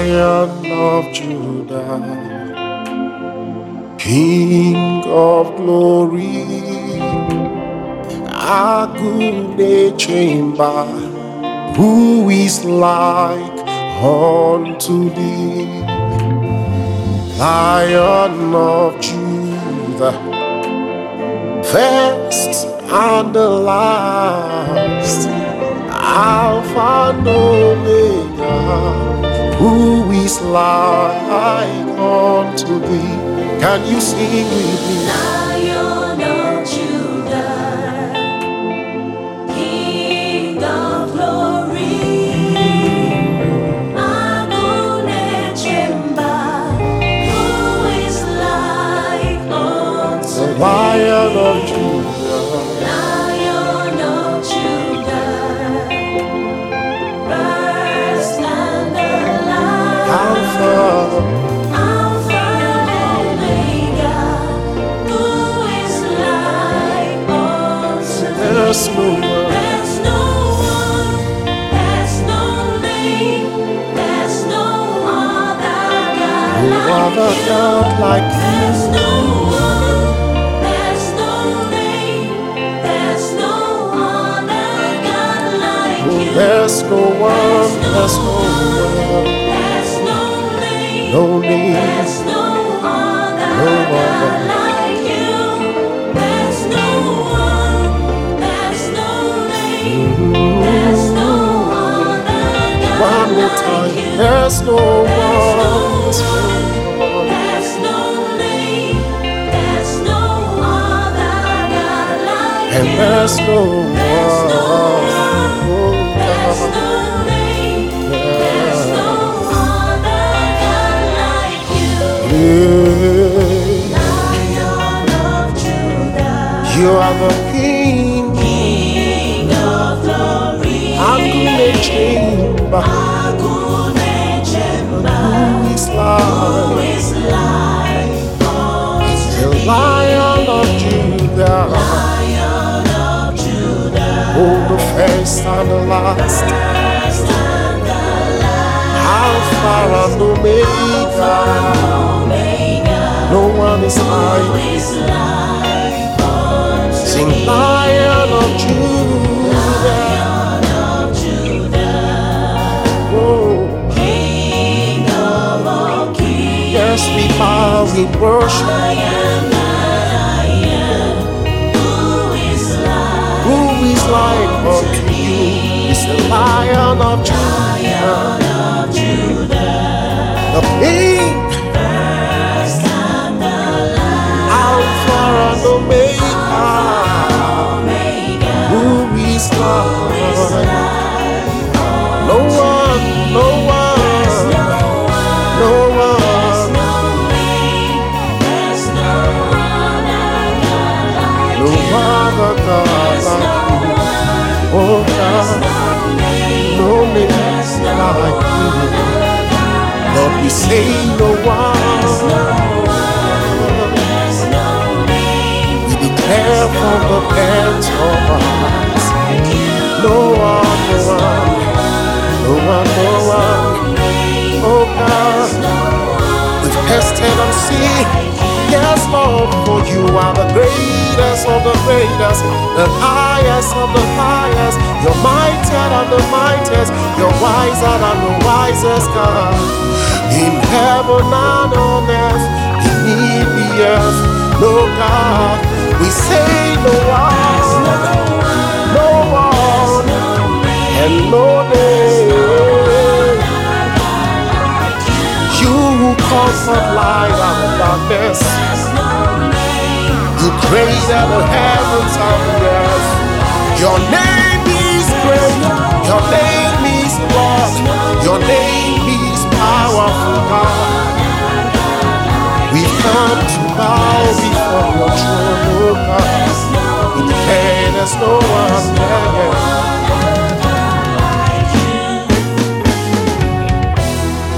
Lion of Judah, King of glory, Agune Chamber, who is like unto thee? Lion of Judah, first and the last, Alpha and Omega who is like unto thee? Can you sing with me? There's no one, There's no one, there's no name, there's no other God no like other you. God like There's you. no one, there's no name, there's no other God like Oh, you. there's no one, there's no one, There's no name. no name, There's no other No God other. One more like time. you. There's no one, There's no one. There's no name. There's no other God like and you. there's no one. one. There's no name. There's no other God like you. Yeah. Lion of Judah, You are the and the first and the Alpha Omega. No one is like Sing? Lion of Judah, yes we bow in worship. Who is like unto? Is the Lion of Judah, say no There's no one. one. There's. We declare from the depths of like no one, no one, no one, no one. Oh God, we've tested and seen. You are the greatest of the greatest, the highest of the highest. You're mightier than the mightiest, you're wiser than the wisest God. In heaven and on earth, beneath the earth, no God, we say no one, no one, and no name. You who comfort light and darkness. You created the heavens and the. Your name is great. Your name is Lord. Your name is powerful God. We've come to bow before your throne, oh God. We declare there's no one there.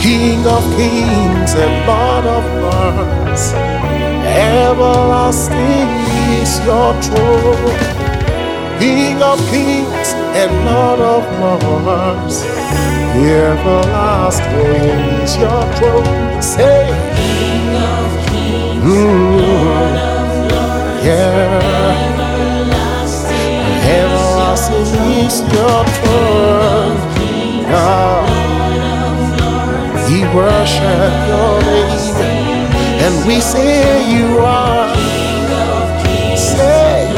King of kings and Lord of lords, everlasting is your throne. King of kings and Lord of Lords. Everlasting is your throne. Say, King of kings, mm, yeah. Everlasting everlasting is your throne. God, we worship your name, and we say you are. King of Say,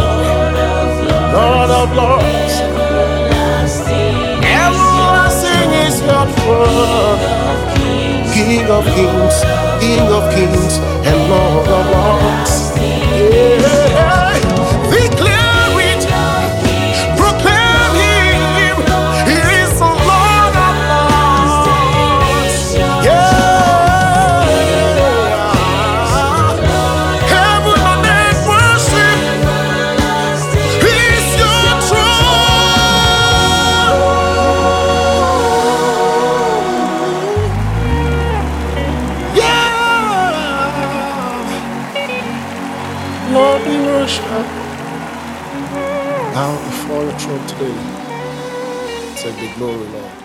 Lord of Lords. Everlasting is your throne. King of kings, King of kings, and Lord of Bow before your throne today. Take the glory, Lord.